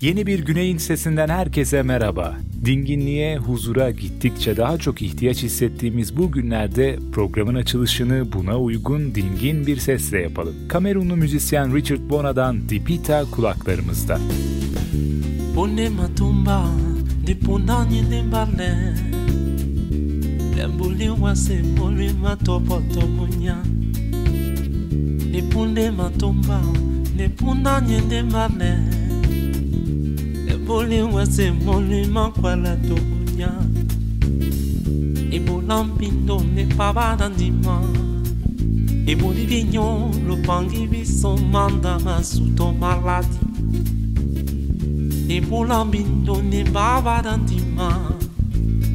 Yeni bir güneyin sesinden herkese merhaba. Dinginliğe, huzura gittikçe daha çok ihtiyaç hissettiğimiz bu günlerde programın açılışını buna uygun dingin bir sesle yapalım. Kamerunlu müzisyen Richard Bona'dan Dipita kulaklarımızda. Pone matumba de punani de barle Lembuli wase muli matopo tomunya De punde matumba de punani poliwa se molima kwala tonya ebola mpindo nepa badandima eboli binyo lopangi biso mandama suto maladi ebola mbindo neba badandima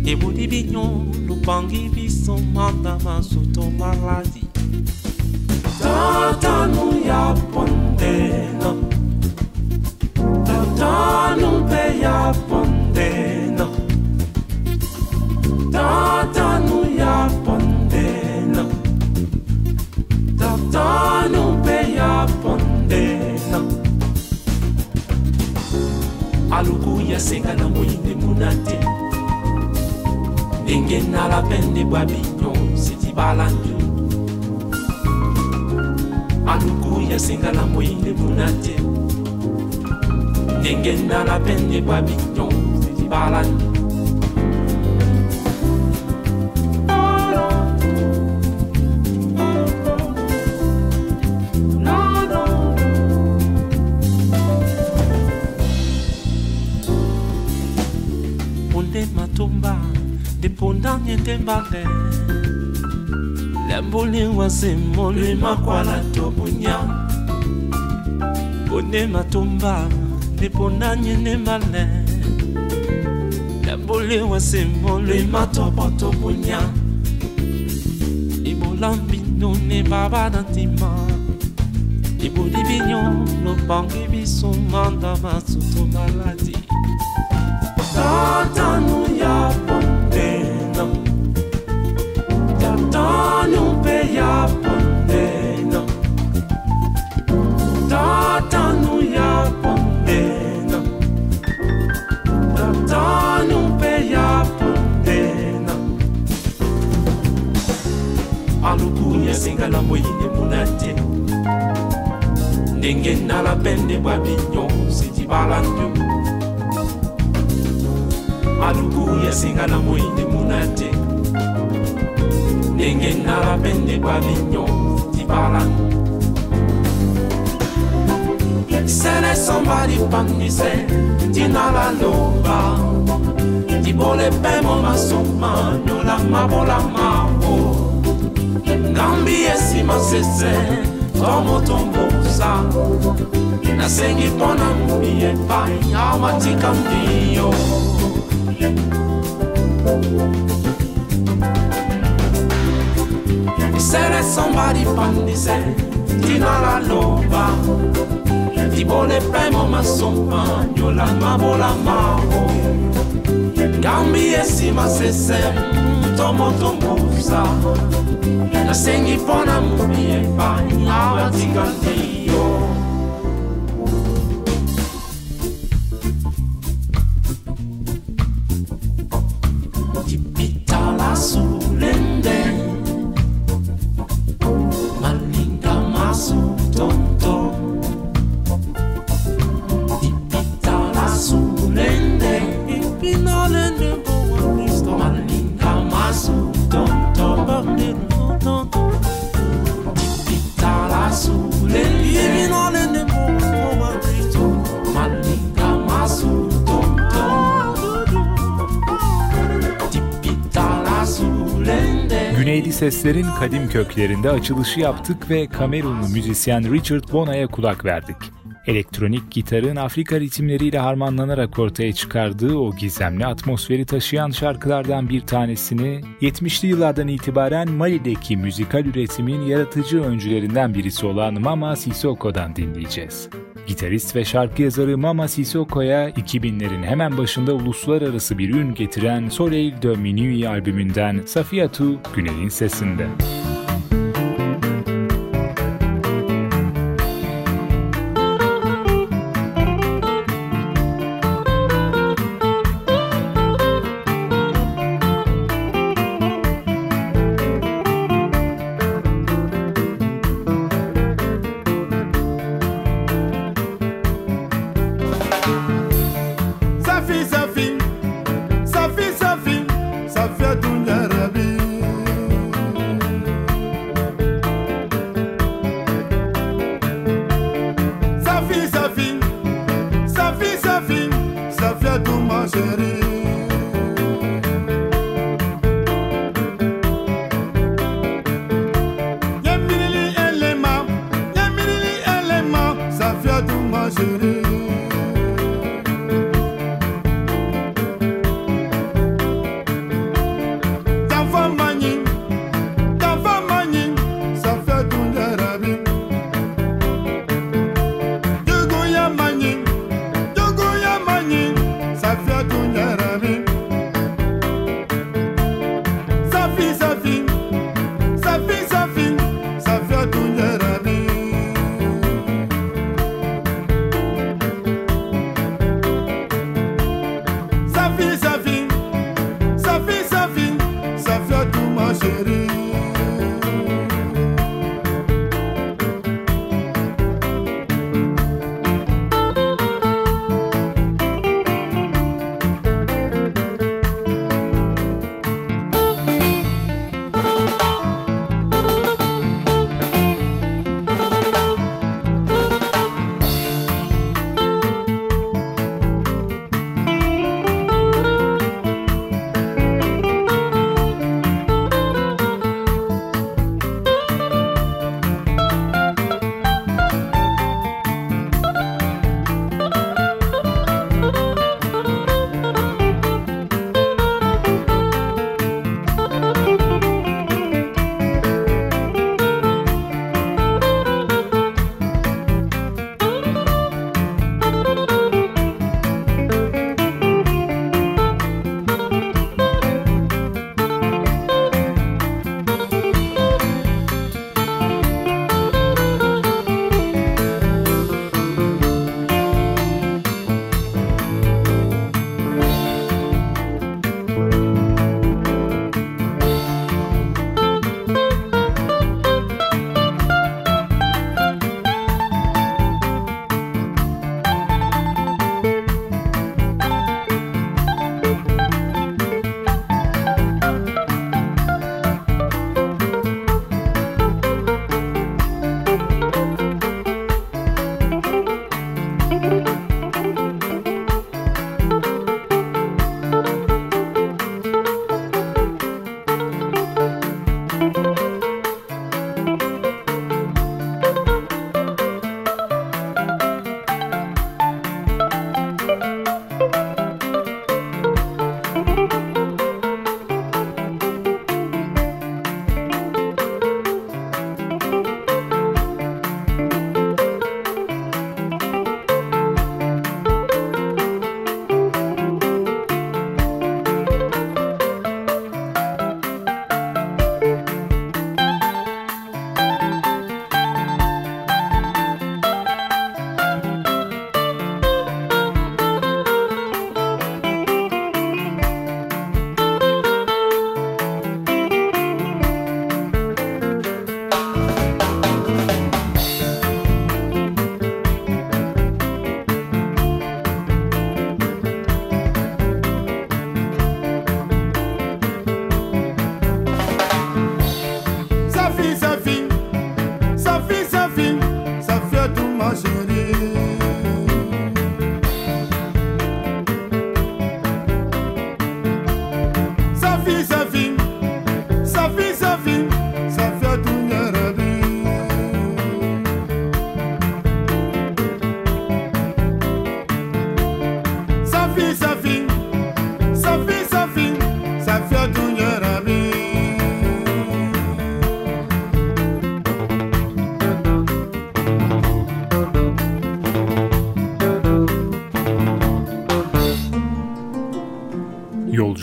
eboli binyo lopangi biso mandama suto maladi tatanu ya pondela ya pondena Tata ya pondena Tata pe ya pondena Aluku ya senga na moyinde munate. Ndenge na la pende bwa binyon siti balandu Aluku ya senga na moyinde munate Dengen nan apen de pa binyon Se di balan Onde la tobunya. Onde matomba pona nyene male Dabole wase mole. Mato poto punya. Ibo lambino ne baba dantima Ibo libignon no pangi biso manda masuto maladi Tatanu ya pondena Tatanu pe ya pondena tala moyini muna te. Ndenge nala pende bwa binyonsi dibala ndu maluku yasinga na moyini muna te. Ndenge nala pende bwa binyonsi dibala ndu sene somba lipangise ntina laloba dibole mpe mo masoma nyola mabolama ngambi esima sese to motomboza nasengi mpo na ngumi epai amatika mbiyo sere sombadi pandise tina laloba libole mpe momasompa nyolama bolamao ngambi esima sese to moto And I sing it for a movie and by our seslerin kadim köklerinde açılışı yaptık ve Kamerunlu müzisyen Richard Bona'ya kulak verdik. Elektronik gitarın Afrika ritimleriyle harmanlanarak ortaya çıkardığı o gizemli atmosferi taşıyan şarkılardan bir tanesini 70'li yıllardan itibaren Mali'deki müzikal üretimin yaratıcı öncülerinden birisi olan Mama Sissoko'dan dinleyeceğiz. Gitarist ve şarkı yazarı Mama Sissoko'ya 2000'lerin hemen başında uluslararası bir ün getiren Soleil de Minuit albümünden Safiatu Güney'in sesinde.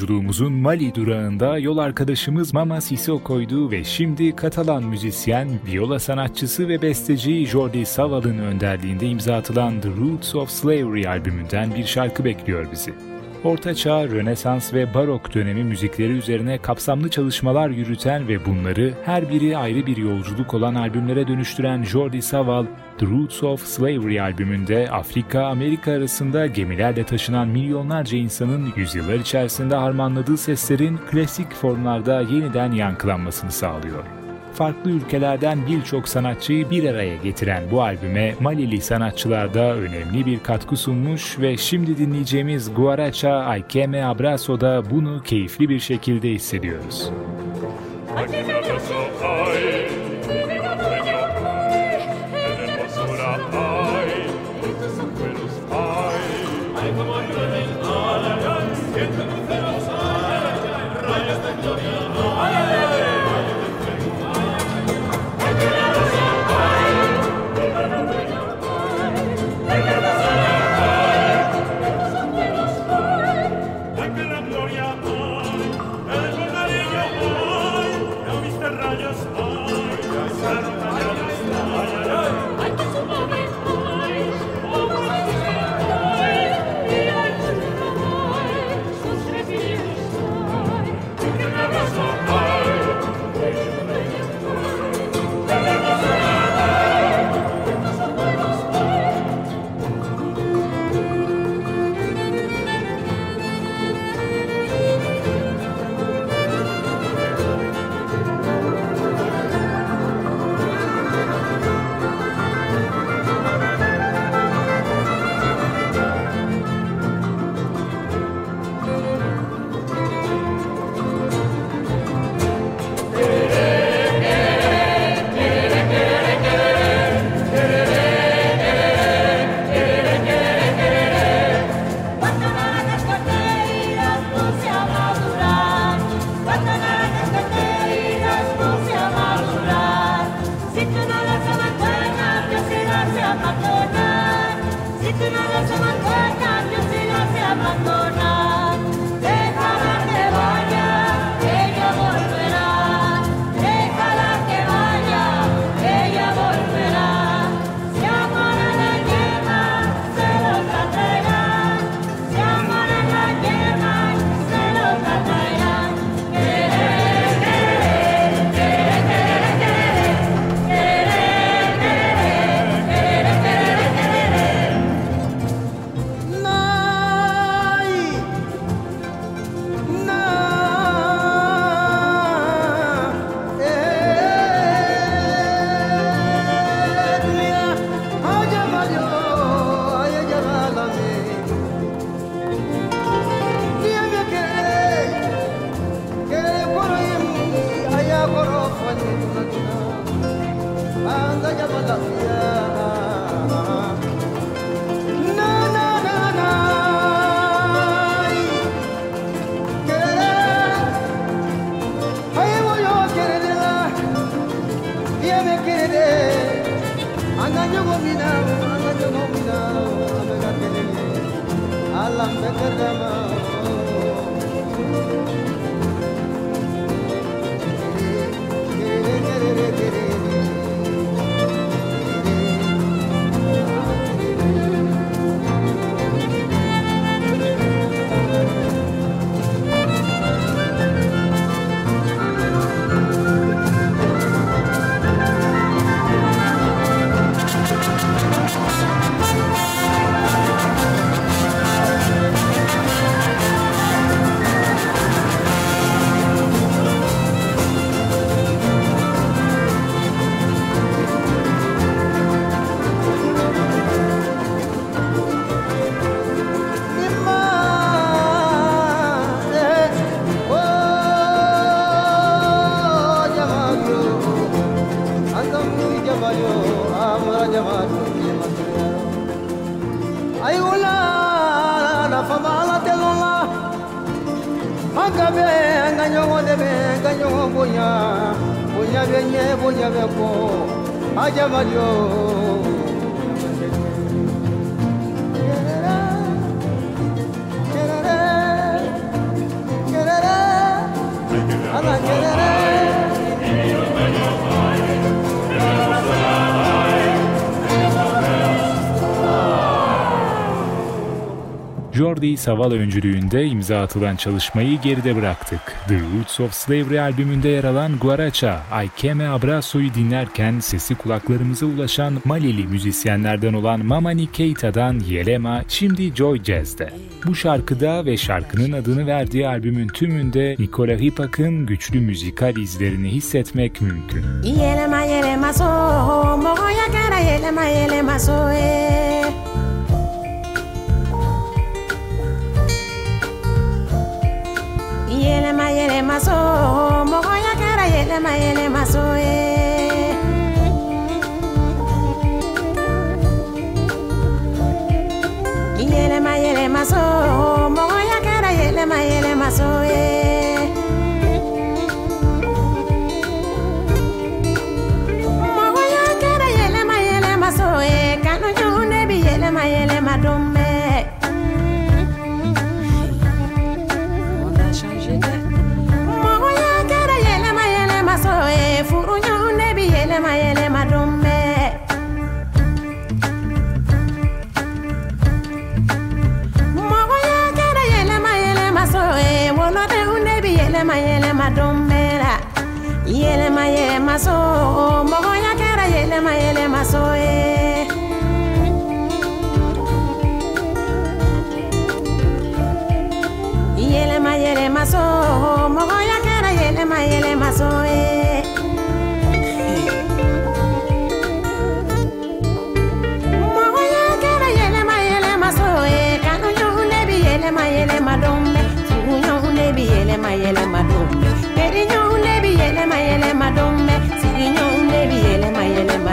Yolculuğumuzun Mali durağında yol arkadaşımız Mama Sissoko'ydu ve şimdi Katalan müzisyen, viola sanatçısı ve besteci Jordi Saval'ın önderliğinde imza atılan The Roots of Slavery albümünden bir şarkı bekliyor bizi. Orta Çağ, Rönesans ve Barok dönemi müzikleri üzerine kapsamlı çalışmalar yürüten ve bunları her biri ayrı bir yolculuk olan albümlere dönüştüren Jordi Savall, The Roots of Slavery albümünde Afrika-Amerika arasında gemilerle taşınan milyonlarca insanın yüzyıllar içerisinde harmanladığı seslerin klasik formlarda yeniden yankılanmasını sağlıyor farklı ülkelerden birçok sanatçıyı bir araya getiren bu albüme Malili sanatçılar da önemli bir katkı sunmuş ve şimdi dinleyeceğimiz Guaracha Aikeme Abraço'da bunu keyifli bir şekilde hissediyoruz. Jordi Saval öncülüğünde imza atılan çalışmayı geride bıraktık. The Roots of Slavery albümünde yer alan Guaracha, Aikeme Abraço'yu dinlerken sesi kulaklarımıza ulaşan Malili müzisyenlerden olan Mamani Keita'dan Yelema, şimdi Joy Jazz'de. Bu şarkıda ve şarkının adını verdiği albümün tümünde Nicola Hipak'ın güçlü müzikal izlerini hissetmek mümkün. Yelema yelema so, yelema yelema so, eh. Yelema yelema so mɔgɔya kɛra yelema yelema so eh. ye Yelema yelema so mɔgɔya kɛra yelema yelema so ye Yelema yelema so mogo ya kera yelema yelema so e yelema yelema so mɔgɔ ya kɛra yelema yelema so ye mɔgɔ ya kɛra yelema yelema so ye kanu ɲɔgɔn de bi yelema yelema don bɛ yelema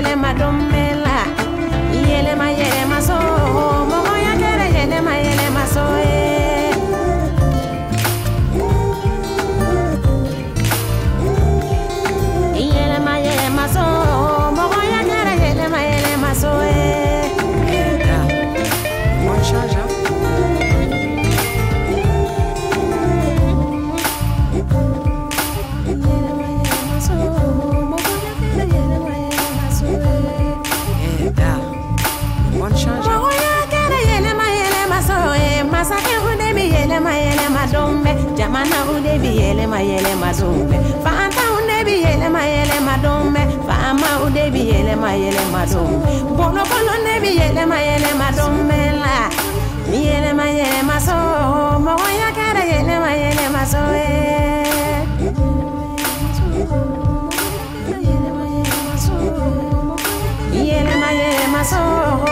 Madame. Amana unde bi yele ma yele ma zumbe. Fanta unde bi yele ma yele ma dombe. Fama unde bi ma yele ma zumbe. Bono bono ne bi yele ma yele ma dombe la. Mi yele ma yele ma so. Mo wanya kara yele ma yele ma so eh. Mi yele ma yele ma so.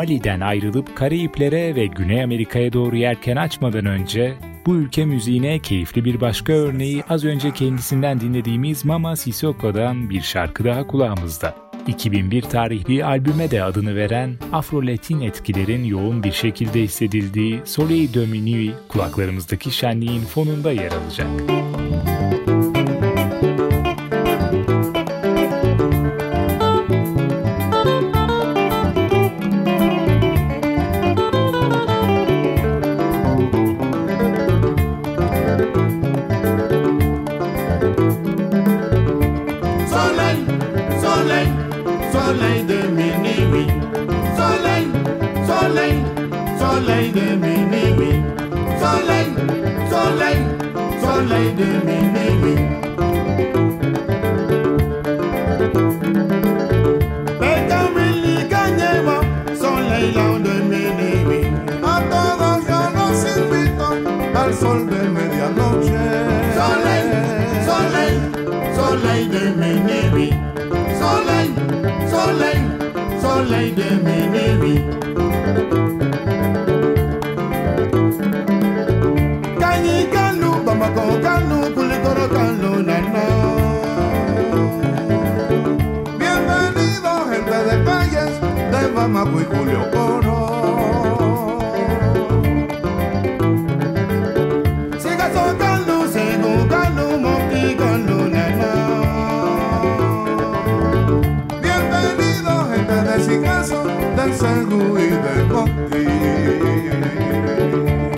Mali'den ayrılıp Karayiplere ve Güney Amerika'ya doğru yerken açmadan önce bu ülke müziğine keyifli bir başka örneği az önce kendisinden dinlediğimiz Mama Sissoko'dan bir şarkı daha kulağımızda. 2001 tarihli albüme de adını veren Afro-Latin etkilerin yoğun bir şekilde hissedildiği Soleil de kulaklarımızdaki şenliğin fonunda yer alacak. la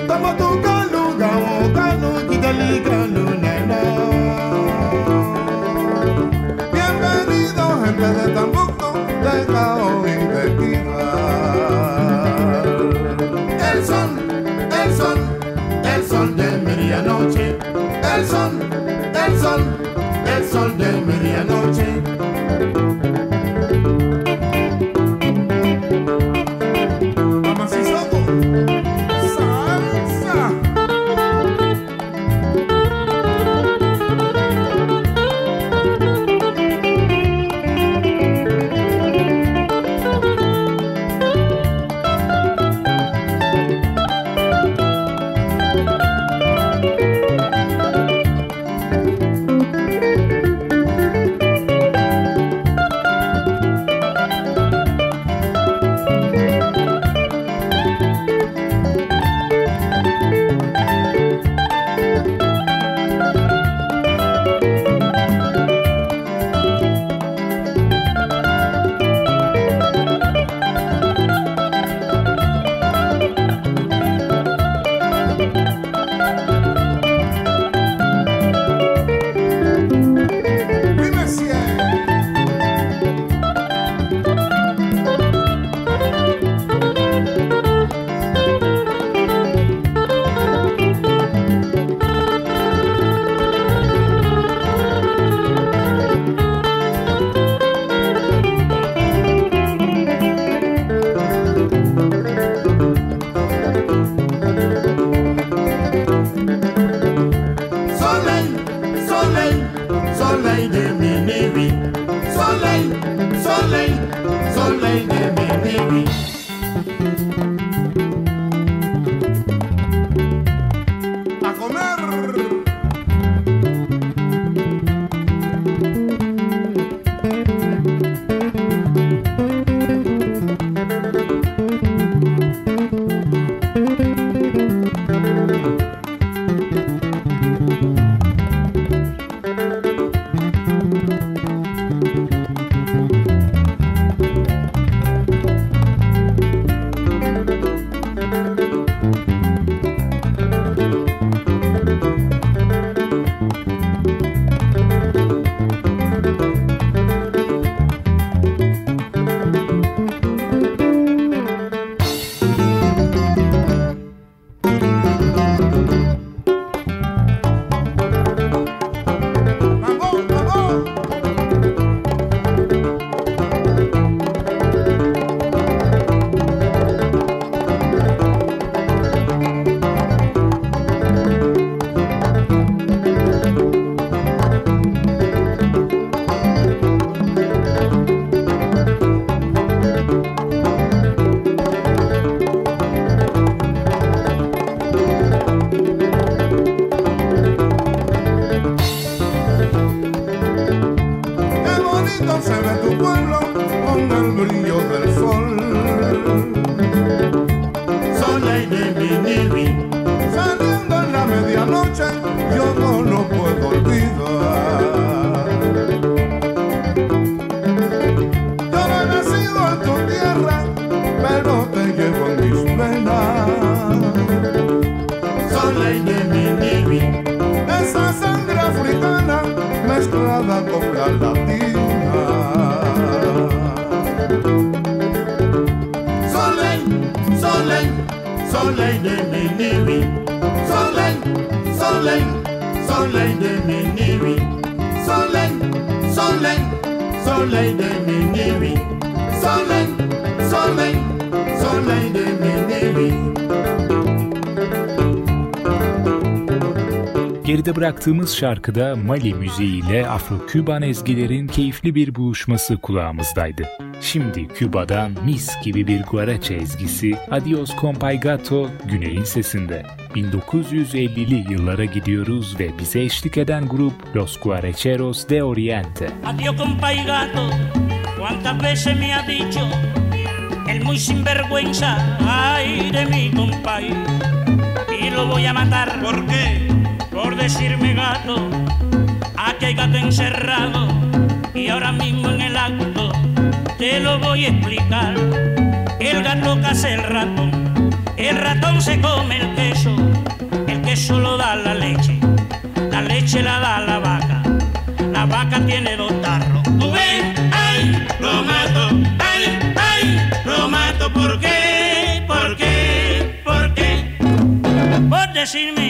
Toma tu calu, ya boca, no, chica, ni. Bienvenidos, gente de Tambuco, de Cao y de Quimar. El sol, el sol, el sol del medianoche. El sol, el sol, el sol del medianoche. Geride bıraktığımız şarkıda Mali müziğiyle Afro-Küban ezgilerin keyifli bir buluşması kulağımızdaydı. Şimdi Küba'dan mis gibi bir guaracha ezgisi Adios Compaygato Güney'in sesinde. 1950'li yıllara gidiyoruz ve bize eşlik eden grup Los Guaracheros de Oriente. Adiós Compaygato, cuántas veces me ha dicho el muy sinvergüenza, ay de mi compay, y lo voy a matar. ¿Por qué? Por decirme gato, aquí hay gato encerrado y ahora mismo en el acto te lo voy a explicar. El gato caza el ratón, el ratón se come el queso, el queso lo da la leche, la leche la da la vaca, la vaca tiene dos tarros. ¿Tú? ¡Ay! Lo mato, ¡ay! ¡ay! Lo mato, ¿por qué? ¿Por qué? ¿Por qué? Por decirme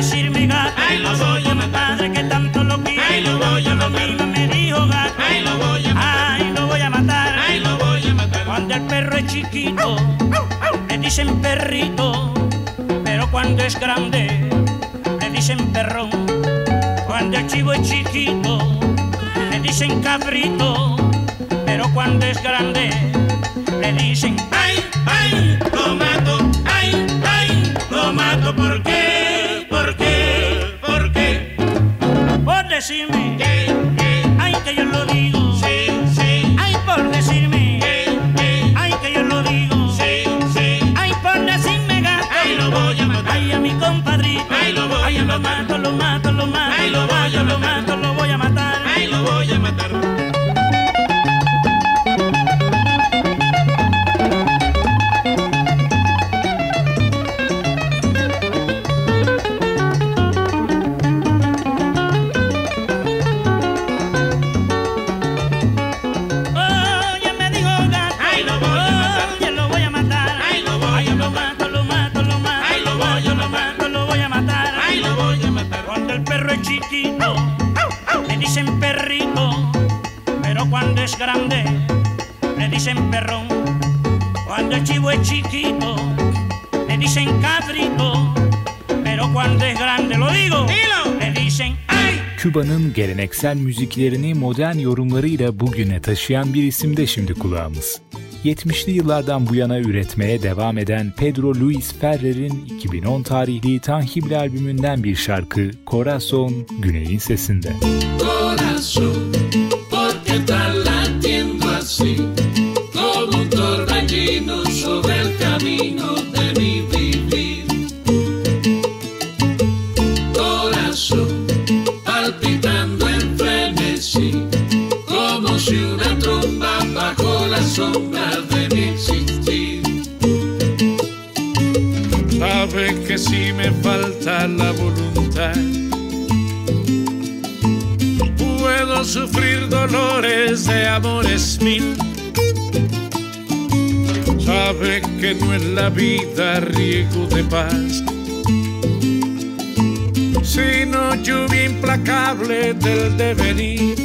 decirme gato. Ay, lo voy a matar. Padre que tanto lo quiere. Ay, lo voy a matar. me dijo gato. Ay, lo voy a matar. Ay, lo voy a matar. Ay, lo voy a matar. Cuando el perro es chiquito, le dicen perrito. Pero cuando es grande, le dicen perrón. El chivo es chiquito, le dicen cabrito. Pero cuando es grande, le dicen ay, ay, lo mato, ay, ay, lo mato porque decirme, que, ay que yo lo digo, lo mato, lo mato, lo mato, lo mato, lo mato. Grande, le dicen perrón. Cuando el chivo es chiquito, le dicen cabrito. Pero cuando es grande, lo digo, le dicen ay. Küba'nın geleneksel müziklerini modern yorumlarıyla bugüne taşıyan bir isim de şimdi kulağımız. 70'li yıllardan bu yana üretmeye devam eden Pedro Luis Ferrer'in 2010 tarihli Tangible albümünden bir şarkı Corazon Güney'in sesinde. Corazon, que si me falta la voluntad puedo sufrir dolores de amores mil. Sabe que no es la vida riego de paz, sino lluvia implacable del devenir.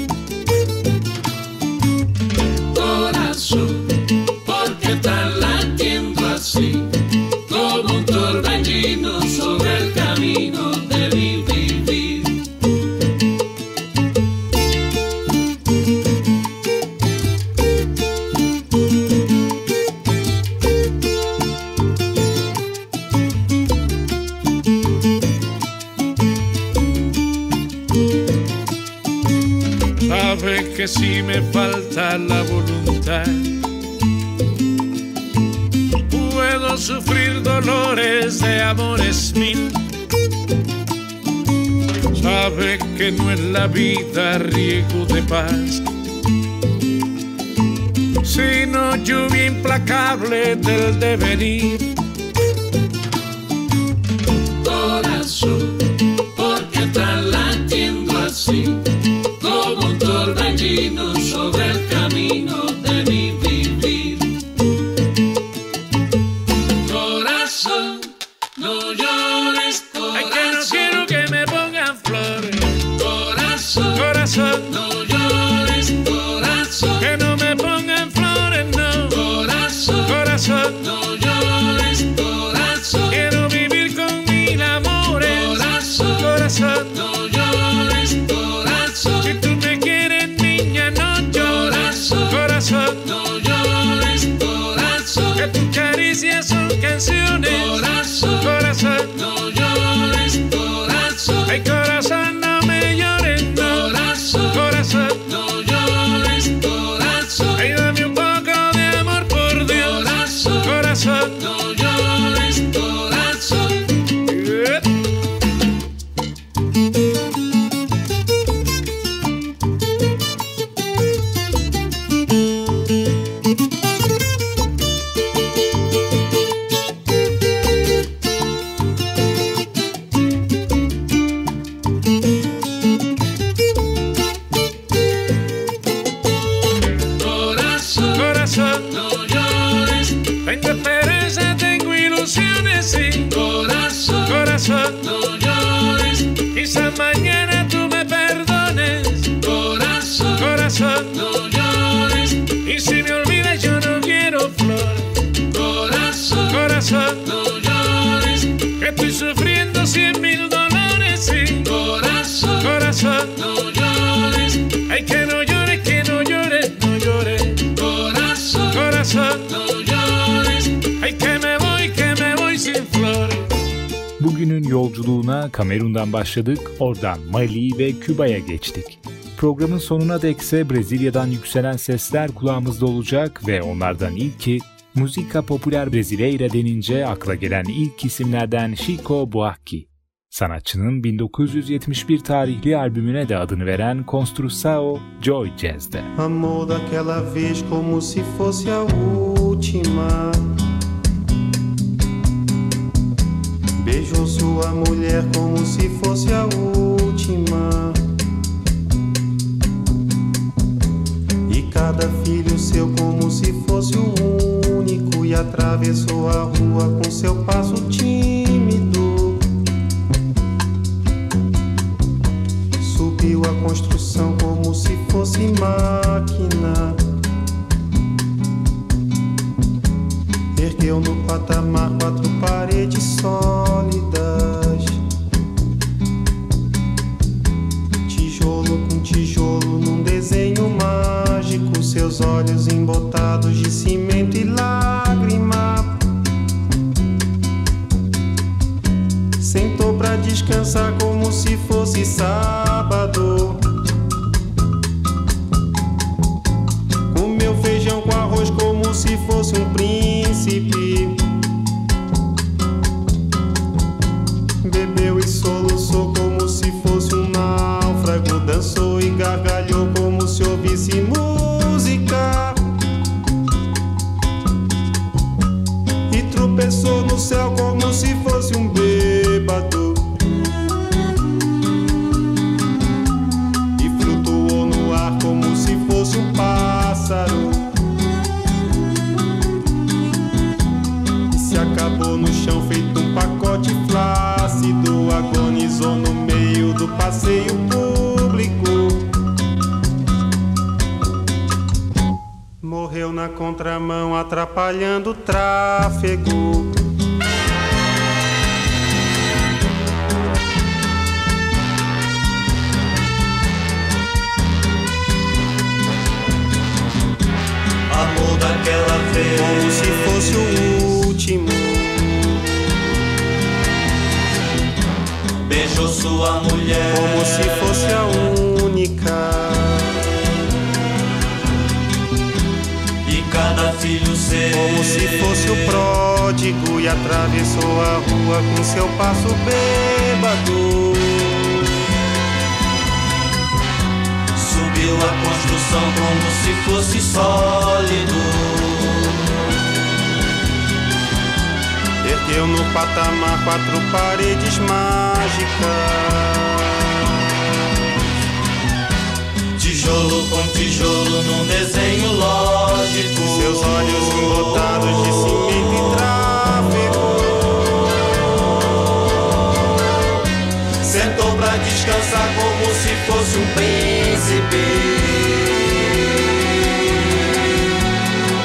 vida riego de paz, sino lluvia implacable del devenir. Kamerun'dan başladık, oradan Mali ve Küba'ya geçtik. Programın sonuna dek ise Brezilya'dan yükselen sesler kulağımızda olacak ve onlardan ilki Müzika popüler Brezilya denince akla gelen ilk isimlerden Chico Buarque. Sanatçının 1971 tarihli albümüne de adını veren Construção Joy Jazz'de. Amor daquela vez como se fosse a última Beijou sua mulher como se fosse a última. E cada filho seu como se fosse o único. E atravessou a rua com seu passo tímido. trafegou. Amor daquela vez, como se fosse o último. Beijou sua mulher, como se fosse a única. Seu. Como se fosse o pródigo e atravessou a rua com seu passo bêbado. Subiu a construção como se fosse sólido. Ergueu no patamar quatro paredes mágicas. Tijolo com tijolo num desenho lógico. Seus olhos embotados de cimento e tráfego. Sentou pra descansar como se fosse um príncipe.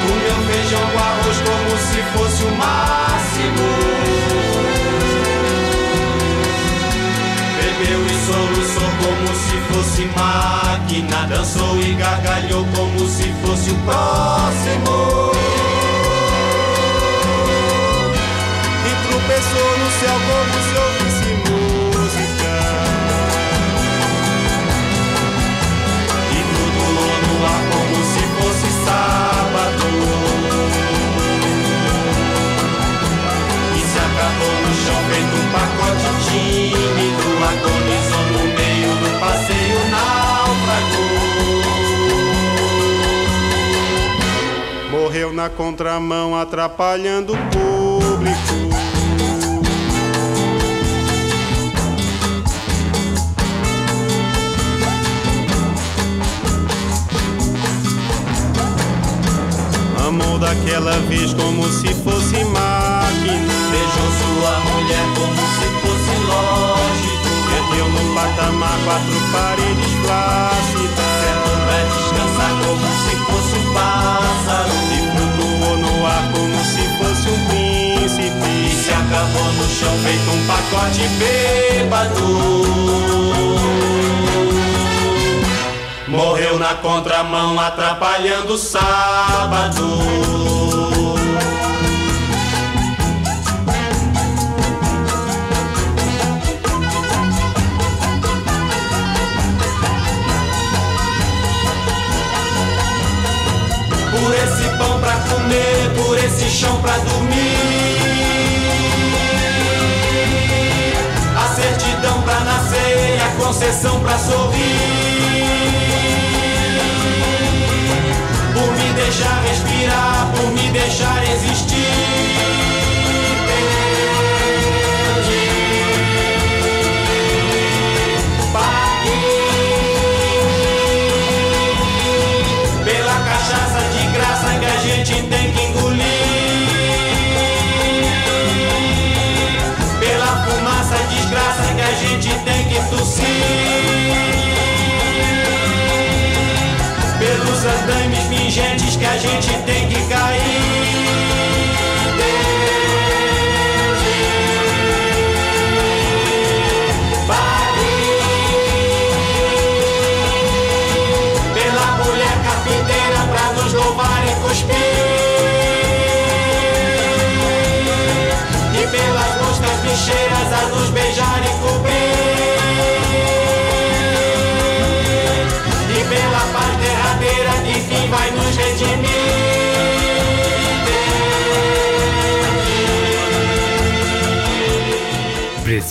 Comeu feijão com arroz como se fosse o máximo. Se fosse máquina. Dançou e gargalhou como se fosse o próximo. E tropeçou no céu como se na contramão, atrapalhando o público. Amou daquela vez como se fosse máquina. Beijou sua mulher como se fosse lógico. Perdeu no patamar quatro paredes plácidas. Sentou pra descansar como se fosse um pássaro. Acabou no chão feito um pacote bêbado. Morreu na contramão atrapalhando o sábado. Por esse pão pra comer, por esse chão pra dormir. Concessão pra sorrir. Por me deixar respirar, por me deixar existir.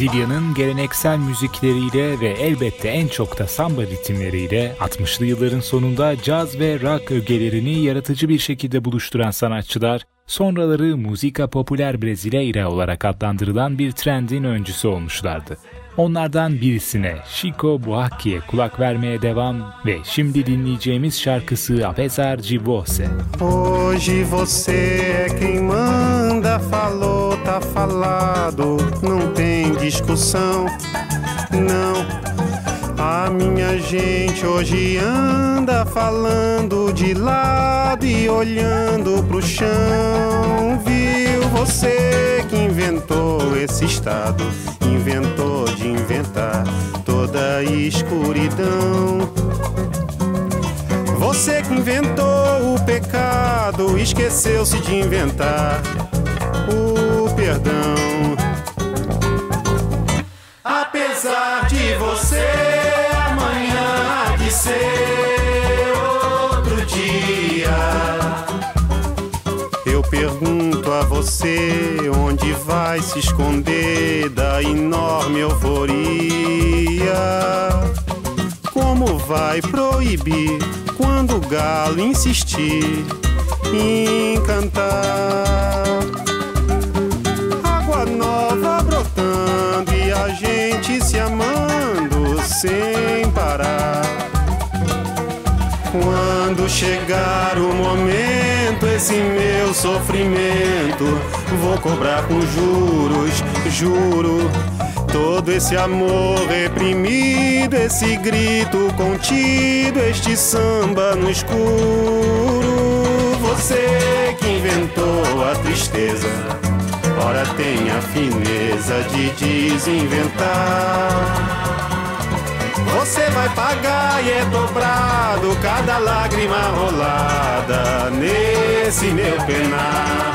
Brezilya'nın geleneksel müzikleriyle ve elbette en çok da samba ritimleriyle 60'lı yılların sonunda caz ve rock ögelerini yaratıcı bir şekilde buluşturan sanatçılar, sonraları Música Popular Brasileira olarak adlandırılan bir trendin öncüsü olmuşlardı. Onlardan birisine Chico Buarque'ye kulak vermeye devam ve şimdi dinleyeceğimiz şarkısı Apesar de Você. Hoje você é quem manda, falou, falado, não tem discussão, não. A minha gente hoje anda falando de lado e olhando pro chão. Viu você que inventou esse estado, inventou de inventar toda a escuridão. Você que inventou o pecado, esqueceu-se de inventar o perdão. Apesar de você, amanhã há de ser outro dia. Eu pergunto a você onde vai se esconder da enorme euforia. Como vai proibir quando o galo insistir em cantar. Sem parar. Quando chegar o momento, esse meu sofrimento, vou cobrar com juros, juro Todo esse amor reprimido, esse grito contido, este samba no escuro. Você que inventou a tristeza, ora tem a fineza de desinventar. Você vai pagar e é dobrado cada lágrima rolada nesse meu penar.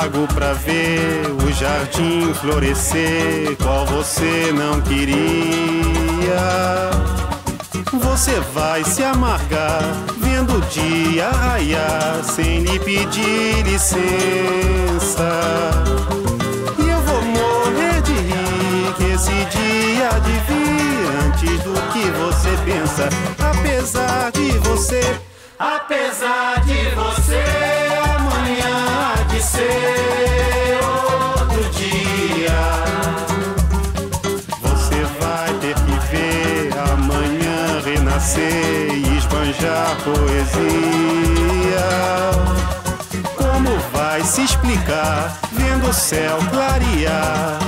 pago pra ver o jardim florescer, qual você não queria. Você vai se amargar vendo o dia raiar sem lhe pedir licença. E eu vou morrer de rir que esse dia há de vir antes do que você pensa. Apesar de você, apesar de você ser esbanjar poesia. Como vai se explicar vendo o céu clarear?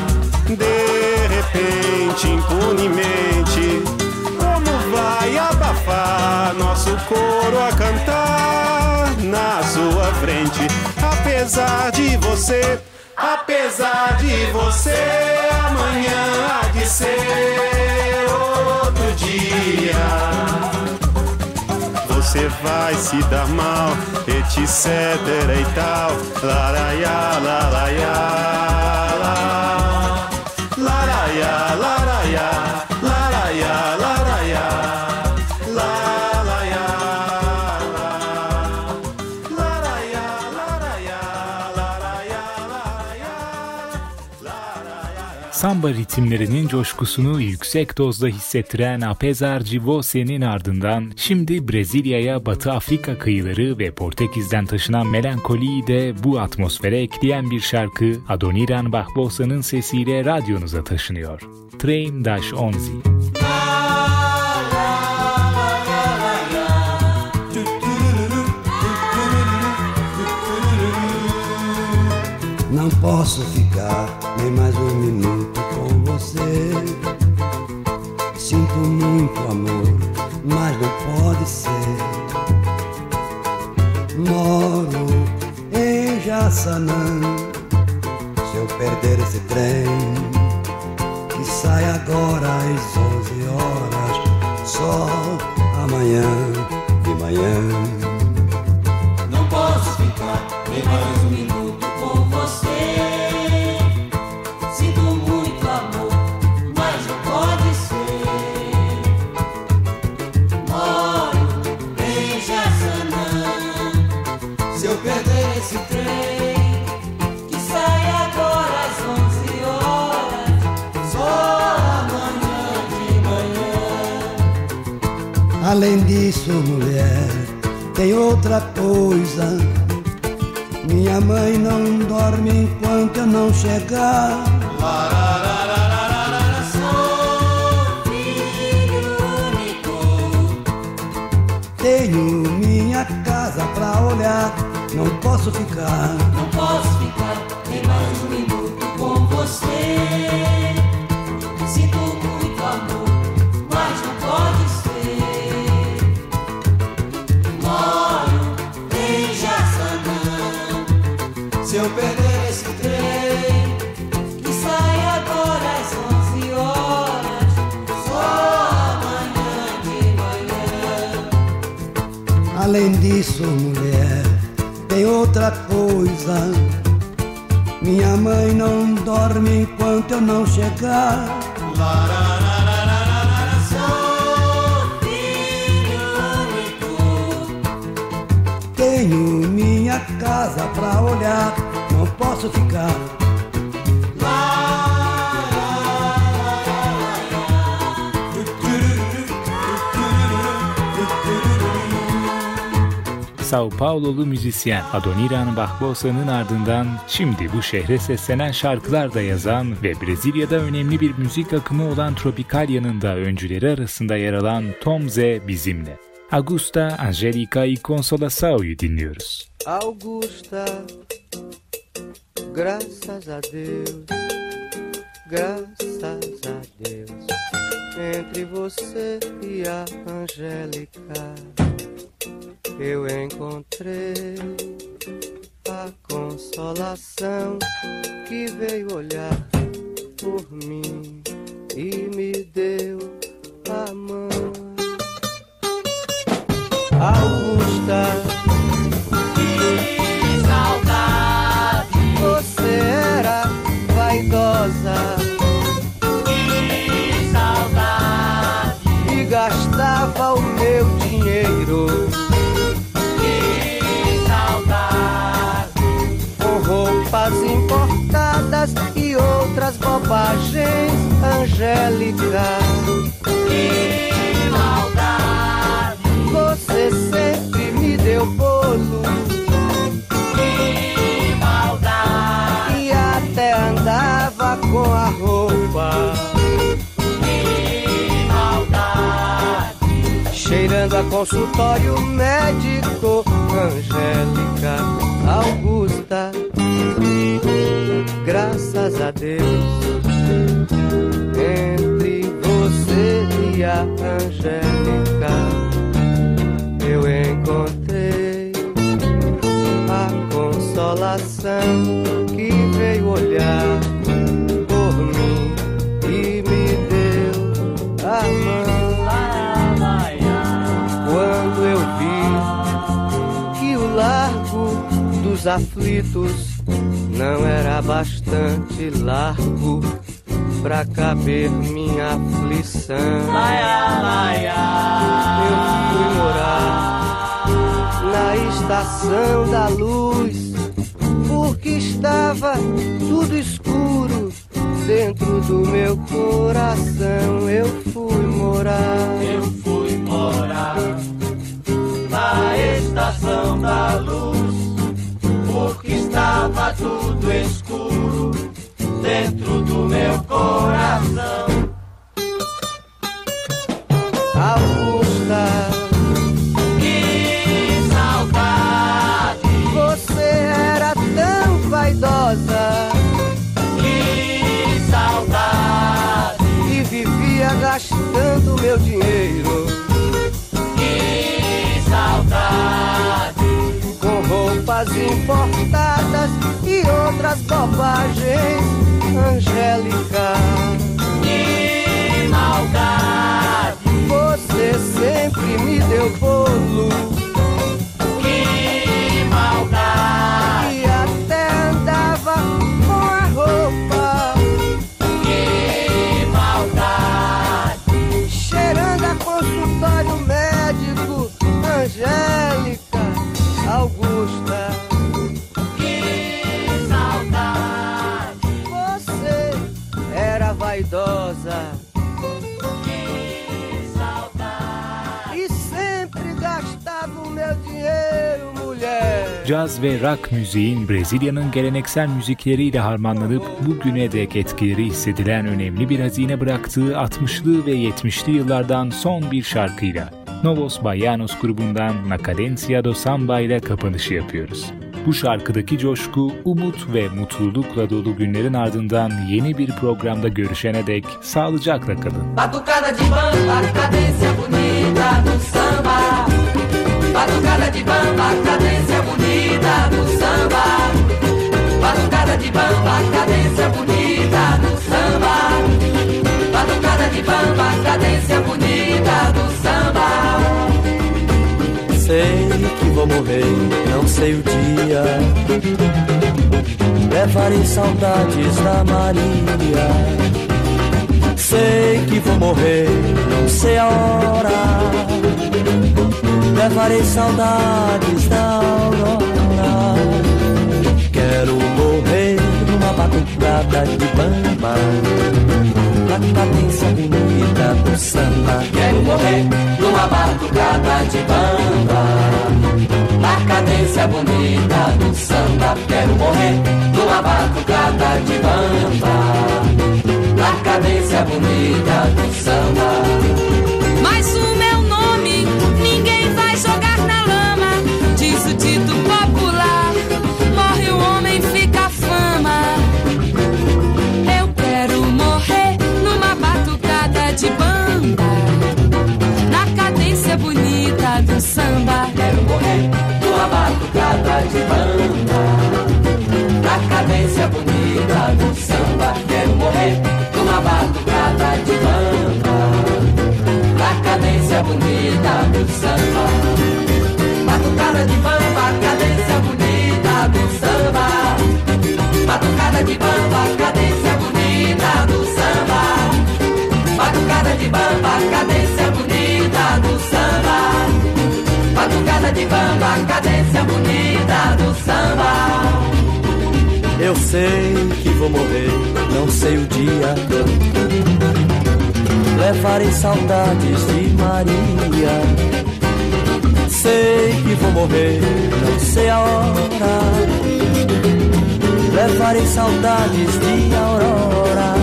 De repente, impunemente, como vai abafar nosso coro a cantar na sua frente? apesar de você, apesar de você, amanhã há de ser outro dia. Você vai se dar mal, etc e tal, laraiá, laraiá, laraiá, laraiá, samba ritimlerinin coşkusunu yüksek dozda hissettiren Apesar de Voce'nin ardından şimdi Brezilya'ya Batı Afrika kıyıları ve Portekiz'den taşınan melankoliyi de bu atmosfere ekleyen bir şarkı Adoniran Barbosa'nın sesiyle radyonuza taşınıyor. Train Dash Onzi. Não posso ficar nem mais um minuto com você. Sinto muito amor, mas não pode ser. Moro em Jaçanã. Se eu perder esse trem, que sai agora às 11 horas, só amanhã de manhã. Não posso ficar nem mais um minuto. Além disso, mulher, tem outra coisa. Minha mãe não dorme enquanto eu não chegar. Sou filho único. Tenho minha casa pra olhar. Não posso ficar. Não posso eu perder esse trem que sai agora às 11 horas, só amanhã de manhã. Além disso, mulher, tem outra coisa. Minha mãe não dorme enquanto eu não chegar. tenho minha casa pra olhar, não posso ficar Sao Paulo'lu müzisyen Adoniran Barbosa'nın ardından şimdi bu şehre seslenen şarkılar da yazan ve Brezilya'da önemli bir müzik akımı olan Tropicalia'nın da öncüleri arasında yer alan Tom Z bizimle. Augusta, Angelica e Consolação'yu dinliyoruz. Augusta, graças a Deus, graças a Deus, entre você e a Angélica. eu encontrei a consolação que veio olhar por mim e me deu a mão. Augusta, consultório médico, Angélica Augusta. Graças a Deus, entre você e a Angélica, eu encontrei a consolação que veio olhar dos aflitos não era bastante largo pra caber minha aflição. Eu fui morar na estação da luz, porque estava tudo escuro dentro do meu coração. Eu fui morar. Eu fui morar na estação da luz tudo escuro dentro do meu coração. Augusta, que saudade! Você era tão vaidosa. Que saudade! E vivia gastando meu dinheiro. Que saudade! roupas importadas e bobagens, Angélica. Que maldade! Você sempre me deu bolo. Caz ve rock müziğin Brezilya'nın geleneksel müzikleriyle harmanlanıp bugüne dek etkileri hissedilen önemli bir hazine bıraktığı 60'lı ve 70'li yıllardan son bir şarkıyla Novos Baianos grubundan Na Cadencia do Samba ile kapanışı yapıyoruz. Bu şarkıdaki coşku, umut ve mutlulukla dolu günlerin ardından yeni bir programda görüşene dek sağlıcakla kalın. Batucada de bamba, cadência bonita do samba. Batucada de bamba, cadência bonita do samba. Batucada de bamba, cadência bonita do samba. Batucada de bamba, cadência bonita do samba. Sei que vou morrer, não sei o dia. Levarei saudades da Maria. Sei que vou morrer, não sei a hora levarei saudades da aurora. Quero morrer numa batucada de bamba, na cadência bonita do samba. Quero morrer numa batucada de bamba, na cadência bonita do samba. Quero morrer numa batucada de bamba, na cadência bonita do samba. De bamba, na cadência bonita do samba. Quero morrer numa batucada de bamba, na cadência bonita do samba. Quero morrer numa batucada de bamba, na cadência bonita do samba. Batucada de bamba, De bamba, cadência bonita do samba. Eu sei que vou morrer, não sei o dia. Levarei saudades de Maria. Sei que vou morrer, não sei a hora. Levarei saudades de Aurora.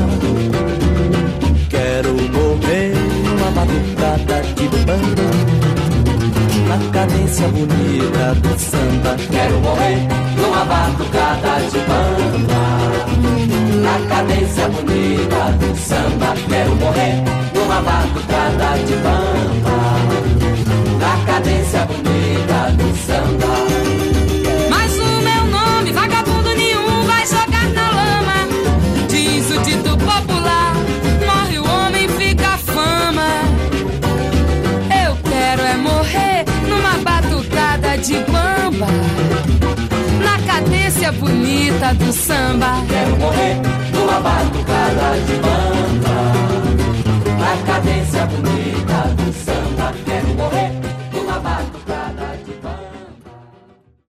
Quero morrer numa batucada de banda. Na cadência bonita do samba. Quero morrer numa batucada de bamba. Na cadência bonita do samba. Quero morrer numa batucada de bamba. Na cadência bonita do samba. de bamba. Na cadência bonita do samba. Quero morrer numa batucada de bamba. Na cadência bonita do samba. Quero morrer